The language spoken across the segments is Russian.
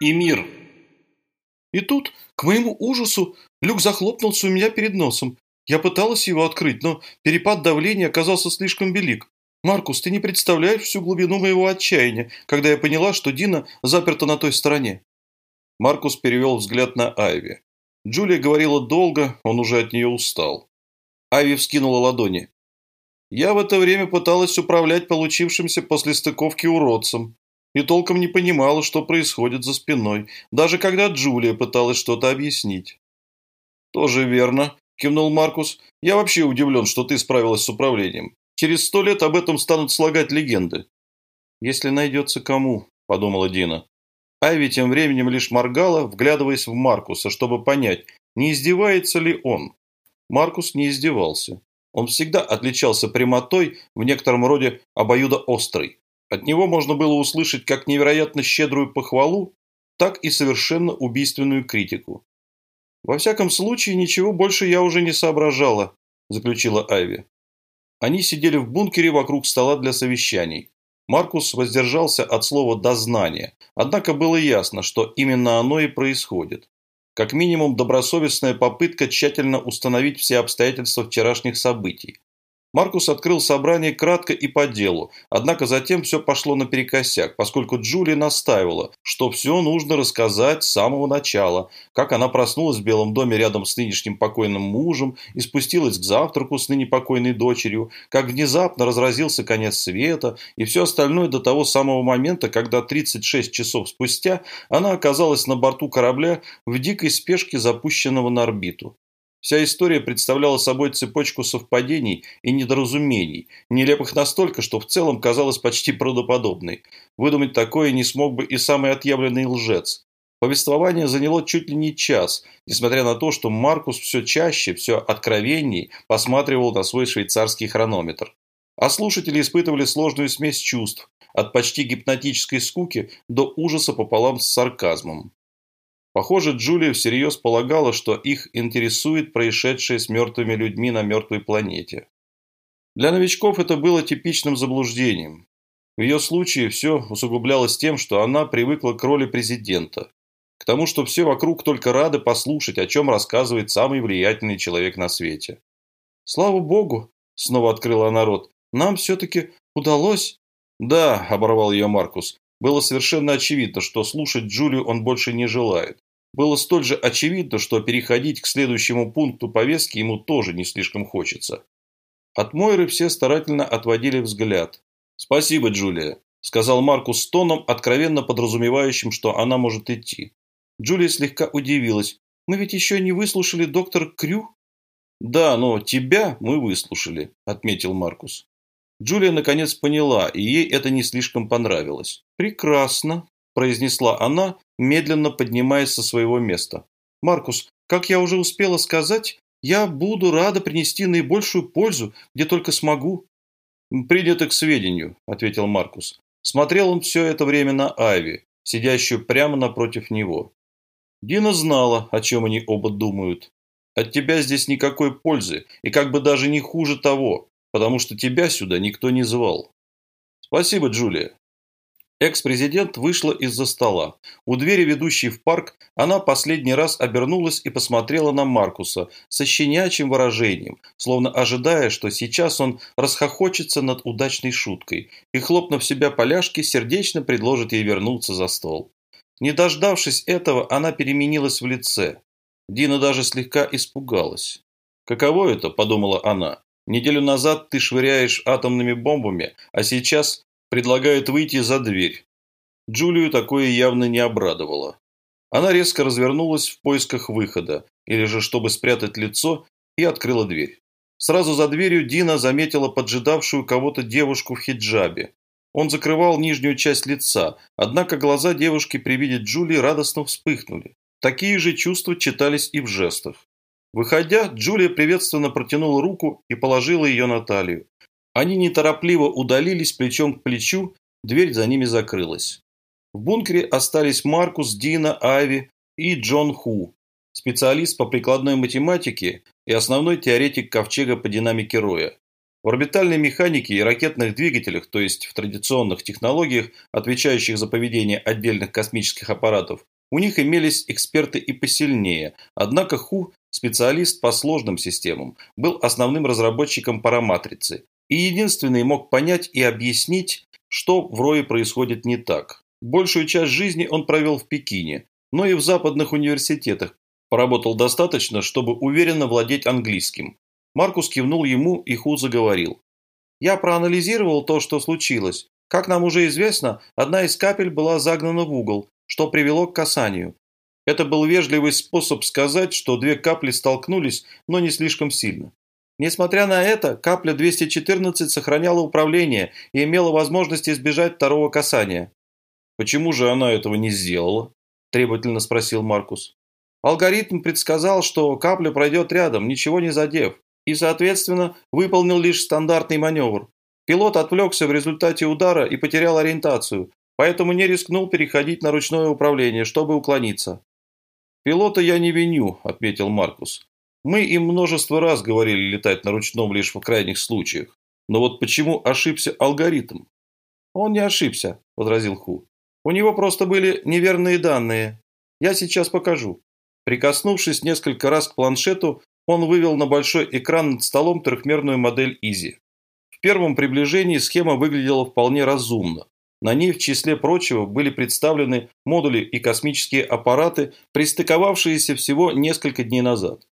И мир. И тут, к моему ужасу, люк захлопнулся у меня перед носом. Я пыталась его открыть, но перепад давления оказался слишком велик. Маркус, ты не представляешь всю глубину моего отчаяния, когда я поняла, что Дина заперта на той стороне. Маркус перевел взгляд на Айви. Джулия говорила долго, он уже от нее устал. Айви вскинула ладони. Я в это время пыталась управлять получившимся после стыковки уродцем и толком не понимала, что происходит за спиной, даже когда Джулия пыталась что-то объяснить. «Тоже верно», – кивнул Маркус. «Я вообще удивлен, что ты справилась с управлением. Через сто лет об этом станут слагать легенды». «Если найдется кому», – подумала Дина. Айви тем временем лишь моргала, вглядываясь в Маркуса, чтобы понять, не издевается ли он. Маркус не издевался. Он всегда отличался прямотой, в некотором роде обоюдоострой. От него можно было услышать как невероятно щедрую похвалу, так и совершенно убийственную критику. «Во всяком случае, ничего больше я уже не соображала», – заключила Айви. Они сидели в бункере вокруг стола для совещаний. Маркус воздержался от слова «дознание», однако было ясно, что именно оно и происходит. Как минимум, добросовестная попытка тщательно установить все обстоятельства вчерашних событий. Маркус открыл собрание кратко и по делу, однако затем все пошло наперекосяк, поскольку Джулия настаивала, что все нужно рассказать с самого начала, как она проснулась в Белом доме рядом с нынешним покойным мужем и спустилась к завтраку с ныне покойной дочерью, как внезапно разразился конец света и все остальное до того самого момента, когда 36 часов спустя она оказалась на борту корабля в дикой спешке, запущенного на орбиту. Вся история представляла собой цепочку совпадений и недоразумений, нелепых настолько, что в целом казалась почти правдоподобной. Выдумать такое не смог бы и самый отъявленный лжец. Повествование заняло чуть ли не час, несмотря на то, что Маркус все чаще, все откровенней посматривал на свой швейцарский хронометр. А слушатели испытывали сложную смесь чувств, от почти гипнотической скуки до ужаса пополам с сарказмом. Похоже, Джулия всерьез полагала, что их интересует происшедшее с мертвыми людьми на мертвой планете. Для новичков это было типичным заблуждением. В ее случае все усугублялось тем, что она привыкла к роли президента. К тому, что все вокруг только рады послушать, о чем рассказывает самый влиятельный человек на свете. «Слава богу!» – снова открыла она рот. «Нам все-таки удалось?» «Да», – оборвал ее Маркус. Было совершенно очевидно, что слушать Джулию он больше не желает. Было столь же очевидно, что переходить к следующему пункту повестки ему тоже не слишком хочется. От Мойры все старательно отводили взгляд. «Спасибо, Джулия», – сказал Маркус с тоном, откровенно подразумевающим, что она может идти. Джулия слегка удивилась. «Мы ведь еще не выслушали доктор Крю?» «Да, но тебя мы выслушали», – отметил Маркус. Джулия наконец поняла, и ей это не слишком понравилось. «Прекрасно», – произнесла она, медленно поднимаясь со своего места. «Маркус, как я уже успела сказать, я буду рада принести наибольшую пользу, где только смогу». «Принято к сведению», – ответил Маркус. Смотрел он все это время на Айви, сидящую прямо напротив него. Дина знала, о чем они оба думают. От тебя здесь никакой пользы, и как бы даже не хуже того, потому что тебя сюда никто не звал. Спасибо, Джулия. Экс-президент вышла из-за стола. У двери, ведущей в парк, она последний раз обернулась и посмотрела на Маркуса со щенячьим выражением, словно ожидая, что сейчас он расхохочется над удачной шуткой и, хлопнув себя поляшки, сердечно предложит ей вернуться за стол. Не дождавшись этого, она переменилась в лице. Дина даже слегка испугалась. «Каково это?» – подумала она. Неделю назад ты швыряешь атомными бомбами, а сейчас предлагают выйти за дверь. Джулию такое явно не обрадовало. Она резко развернулась в поисках выхода, или же чтобы спрятать лицо, и открыла дверь. Сразу за дверью Дина заметила поджидавшую кого-то девушку в хиджабе. Он закрывал нижнюю часть лица, однако глаза девушки при виде Джулии радостно вспыхнули. Такие же чувства читались и в жестах. Выходя, Джулия приветственно протянула руку и положила ее на талию. Они неторопливо удалились плечом к плечу, дверь за ними закрылась. В бункере остались Маркус, Дина, Айви и Джон Ху, специалист по прикладной математике и основной теоретик ковчега по динамике Роя. В орбитальной механике и ракетных двигателях, то есть в традиционных технологиях, отвечающих за поведение отдельных космических аппаратов, у них имелись эксперты и посильнее, однако Ху, специалист по сложным системам, был основным разработчиком параматрицы и единственный мог понять и объяснить, что в Рое происходит не так. Большую часть жизни он провел в Пекине, но и в западных университетах. Поработал достаточно, чтобы уверенно владеть английским. Маркус кивнул ему, и Ху заговорил. «Я проанализировал то, что случилось. Как нам уже известно, одна из капель была загнана в угол, что привело к касанию. Это был вежливый способ сказать, что две капли столкнулись, но не слишком сильно. Несмотря на это, капля 214 сохраняла управление и имела возможность избежать второго касания. «Почему же она этого не сделала?» – требовательно спросил Маркус. Алгоритм предсказал, что капля пройдет рядом, ничего не задев, и, соответственно, выполнил лишь стандартный маневр. Пилот отвлекся в результате удара и потерял ориентацию, поэтому не рискнул переходить на ручное управление, чтобы уклониться. «Пилота я не виню», – отметил Маркус. «Мы им множество раз говорили летать на ручном лишь в крайних случаях. Но вот почему ошибся алгоритм?» «Он не ошибся», – возразил Ху. У него просто были неверные данные. Я сейчас покажу». Прикоснувшись несколько раз к планшету, он вывел на большой экран над столом трехмерную модель Изи. В первом приближении схема выглядела вполне разумно. На ней, в числе прочего, были представлены модули и космические аппараты, пристыковавшиеся всего несколько дней назад.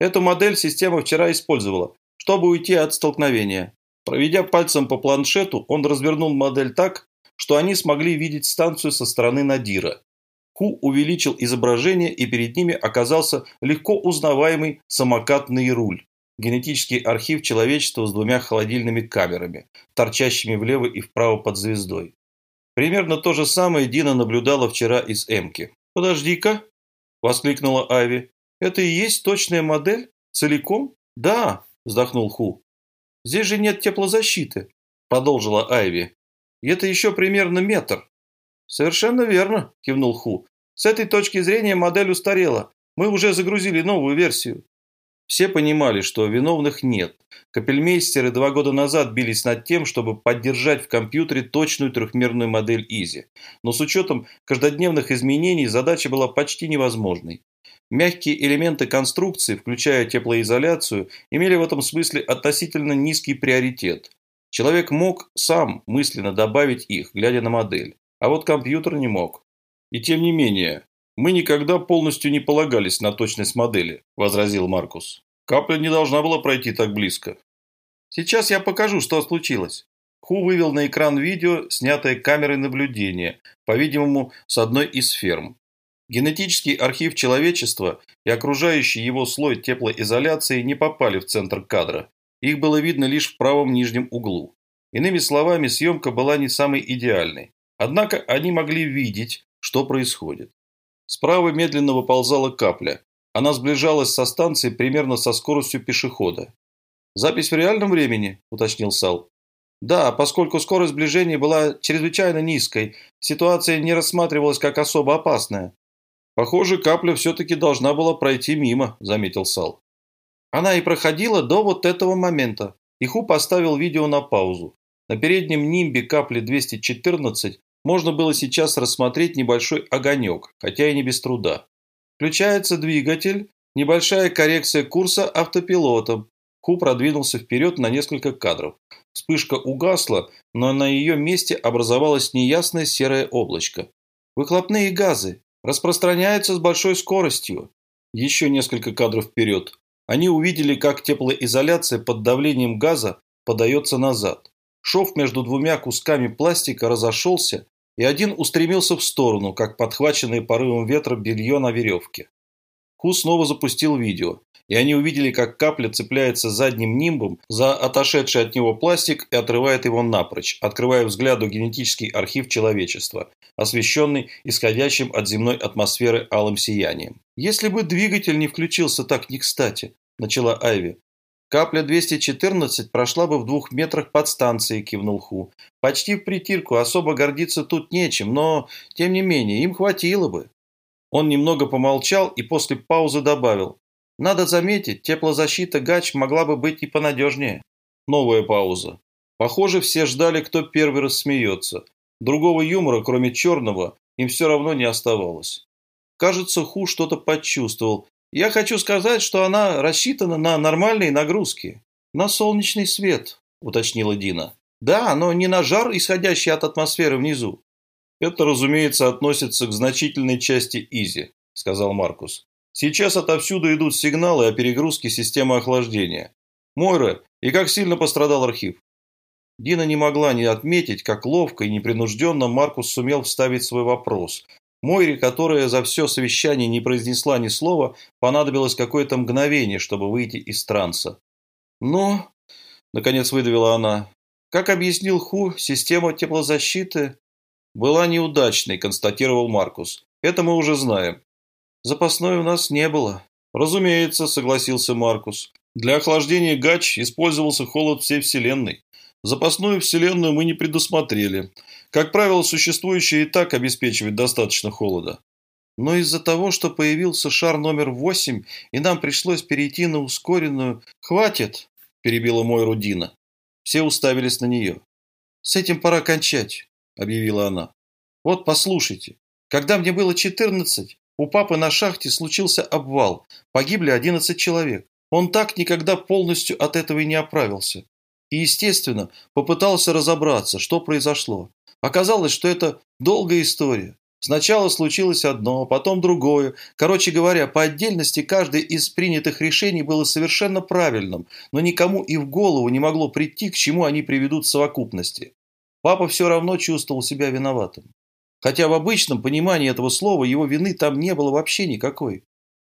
Эту модель система вчера использовала, чтобы уйти от столкновения. Проведя пальцем по планшету, он развернул модель так, что они смогли видеть станцию со стороны Надира. Ху увеличил изображение, и перед ними оказался легко узнаваемый самокатный руль. Генетический архив человечества с двумя холодильными камерами, торчащими влево и вправо под звездой. Примерно то же самое Дина наблюдала вчера из Эмки. «Подожди-ка!» – воскликнула Ави. «Это и есть точная модель? Целиком?» «Да!» – вздохнул Ху. «Здесь же нет теплозащиты», – продолжила Айви. И это еще примерно метр. Совершенно верно, кивнул Ху. С этой точки зрения модель устарела. Мы уже загрузили новую версию. Все понимали, что виновных нет. Капельмейстеры два года назад бились над тем, чтобы поддержать в компьютере точную трехмерную модель Изи. Но с учетом каждодневных изменений задача была почти невозможной. Мягкие элементы конструкции, включая теплоизоляцию, имели в этом смысле относительно низкий приоритет. Человек мог сам мысленно добавить их, глядя на модель, а вот компьютер не мог. И тем не менее, мы никогда полностью не полагались на точность модели, возразил Маркус. Капля не должна была пройти так близко. Сейчас я покажу, что случилось. Ху вывел на экран видео, снятое камерой наблюдения, по-видимому, с одной из ферм. Генетический архив человечества и окружающий его слой теплоизоляции не попали в центр кадра, их было видно лишь в правом нижнем углу. Иными словами, съемка была не самой идеальной. Однако они могли видеть, что происходит. Справа медленно выползала капля. Она сближалась со станцией примерно со скоростью пешехода. «Запись в реальном времени?» – уточнил Сал. «Да, поскольку скорость сближения была чрезвычайно низкой, ситуация не рассматривалась как особо опасная». «Похоже, капля все-таки должна была пройти мимо», – заметил Сал. Она и проходила до вот этого момента. Иху поставил видео на паузу. На переднем нимбе капли 214 можно было сейчас рассмотреть небольшой огонек, хотя и не без труда. Включается двигатель, небольшая коррекция курса автопилотом. Ху продвинулся вперед на несколько кадров. Вспышка угасла, но на ее месте образовалось неясное серое облачко. Выхлопные газы распространяются с большой скоростью. Еще несколько кадров вперед. Они увидели, как теплоизоляция под давлением газа подается назад. Шов между двумя кусками пластика разошелся, и один устремился в сторону, как подхваченный порывом ветра белье на веревке. Ху снова запустил видео, и они увидели, как капля цепляется задним нимбом за отошедший от него пластик и отрывает его напрочь, открывая взгляду генетический архив человечества, освещенный исходящим от земной атмосферы алым сиянием. «Если бы двигатель не включился так не кстати», – начала Айви. «Капля 214 прошла бы в двух метрах под станцией», – кивнул Ху. «Почти в притирку, особо гордиться тут нечем, но, тем не менее, им хватило бы». Он немного помолчал и после паузы добавил. «Надо заметить, теплозащита ГАЧ могла бы быть и понадежнее». Новая пауза. Похоже, все ждали, кто первый рассмеется. Другого юмора, кроме черного, им все равно не оставалось. Кажется, Ху что-то почувствовал. Я хочу сказать, что она рассчитана на нормальные нагрузки. На солнечный свет, уточнила Дина. Да, но не на жар, исходящий от атмосферы внизу. Это, разумеется, относится к значительной части Изи, сказал Маркус. Сейчас отовсюду идут сигналы о перегрузке системы охлаждения. Мойра, и как сильно пострадал архив? Дина не могла не отметить, как ловко и непринужденно Маркус сумел вставить свой вопрос. Мойре, которая за все совещание не произнесла ни слова, понадобилось какое-то мгновение, чтобы выйти из транса. «Но...» – наконец выдавила она. «Как объяснил Ху, система теплозащиты...» «Была неудачной», – констатировал Маркус. «Это мы уже знаем». «Запасной у нас не было». «Разумеется», – согласился Маркус. «Для охлаждения гач использовался холод всей Вселенной. Запасную вселенную мы не предусмотрели. Как правило, существующая и так обеспечивает достаточно холода. Но из-за того, что появился шар номер восемь, и нам пришлось перейти на ускоренную... «Хватит!» – перебила мой Рудина. Все уставились на нее. «С этим пора кончать», – объявила она. «Вот послушайте. Когда мне было четырнадцать, у папы на шахте случился обвал. Погибли одиннадцать человек. Он так никогда полностью от этого и не оправился и, естественно, попытался разобраться, что произошло. Оказалось, что это долгая история. Сначала случилось одно, потом другое. Короче говоря, по отдельности каждое из принятых решений было совершенно правильным, но никому и в голову не могло прийти, к чему они приведут в совокупности. Папа все равно чувствовал себя виноватым. Хотя в обычном понимании этого слова его вины там не было вообще никакой.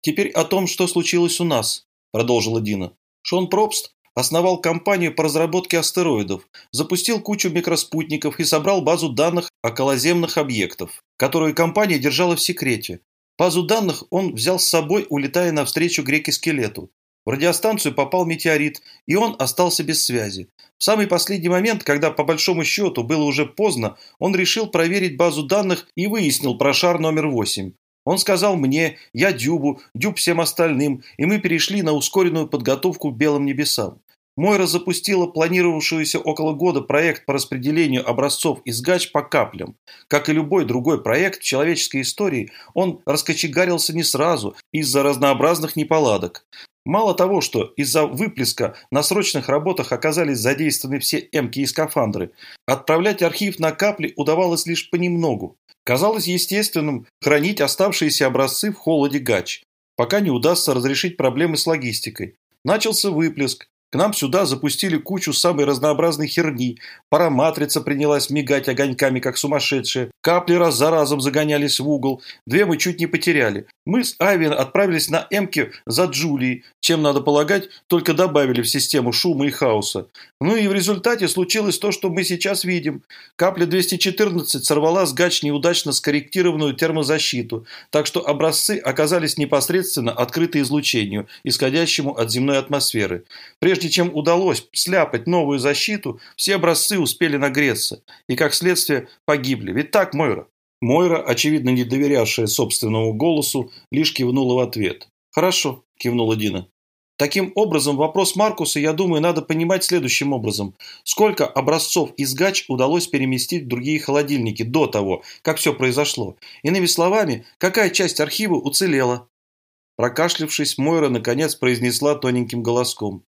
«Теперь о том, что случилось у нас», – продолжила Дина. Шон Пробст основал компанию по разработке астероидов, запустил кучу микроспутников и собрал базу данных околоземных объектов, которую компания держала в секрете. Базу данных он взял с собой, улетая навстречу греке-скелету. В радиостанцию попал метеорит, и он остался без связи. В самый последний момент, когда по большому счету было уже поздно, он решил проверить базу данных и выяснил про шар номер 8. Он сказал мне, я Дюбу, Дюб всем остальным, и мы перешли на ускоренную подготовку к белым небесам. Мойра запустила планировавшийся около года проект по распределению образцов из гач по каплям. Как и любой другой проект в человеческой истории, он раскочегарился не сразу из-за разнообразных неполадок. Мало того, что из-за выплеска на срочных работах оказались задействованы все эмки и скафандры, отправлять архив на капли удавалось лишь понемногу. Казалось естественным хранить оставшиеся образцы в холоде гач, пока не удастся разрешить проблемы с логистикой. Начался выплеск, к нам сюда запустили кучу самой разнообразной херни. Параматрица принялась мигать огоньками, как сумасшедшая. Капли раз за разом загонялись в угол. Две мы чуть не потеряли. Мы с Айвен отправились на Эмке за Джулией, чем, надо полагать, только добавили в систему шума и хаоса. Ну и в результате случилось то, что мы сейчас видим. Капля 214 сорвала с гач неудачно скорректированную термозащиту, так что образцы оказались непосредственно открыты излучению, исходящему от земной атмосферы. Прежде чем удалось сляпать новую защиту, все образцы успели нагреться и, как следствие, погибли. Ведь так, Мойра? Мойра, очевидно не доверявшая собственному голосу, лишь кивнула в ответ. «Хорошо», – кивнула Дина. Таким образом, вопрос Маркуса, я думаю, надо понимать следующим образом. Сколько образцов из гач удалось переместить в другие холодильники до того, как все произошло? Иными словами, какая часть архива уцелела? Прокашлявшись, Мойра наконец произнесла тоненьким голоском.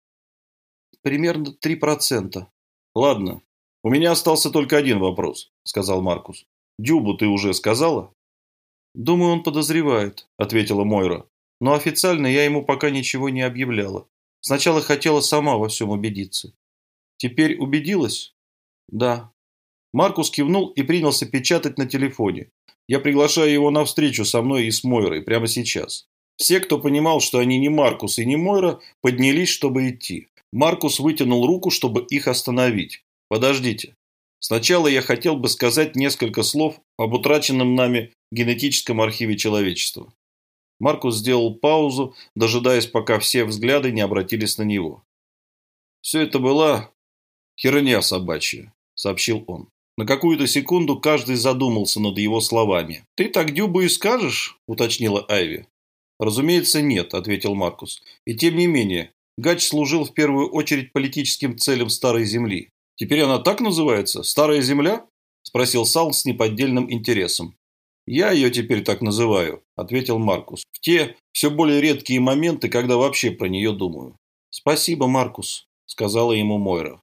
Примерно три процента. Ладно, у меня остался только один вопрос, сказал Маркус. Дюбу ты уже сказала? Думаю, он подозревает, ответила Мойра. Но официально я ему пока ничего не объявляла. Сначала хотела сама во всем убедиться. Теперь убедилась? Да. Маркус кивнул и принялся печатать на телефоне. Я приглашаю его на встречу со мной и с Мойрой прямо сейчас. Все, кто понимал, что они не Маркус и не Мойра, поднялись, чтобы идти. Маркус вытянул руку, чтобы их остановить. «Подождите. Сначала я хотел бы сказать несколько слов об утраченном нами генетическом архиве человечества». Маркус сделал паузу, дожидаясь, пока все взгляды не обратились на него. «Все это была херня собачья», – сообщил он. На какую-то секунду каждый задумался над его словами. «Ты так Дюбу и скажешь?» – уточнила Айви. «Разумеется, нет», – ответил Маркус. «И тем не менее, Гач служил в первую очередь политическим целям Старой Земли. Теперь она так называется? Старая Земля? Спросил Сал с неподдельным интересом. «Я ее теперь так называю», – ответил Маркус. «В те все более редкие моменты, когда вообще про нее думаю». «Спасибо, Маркус», – сказала ему Мойра.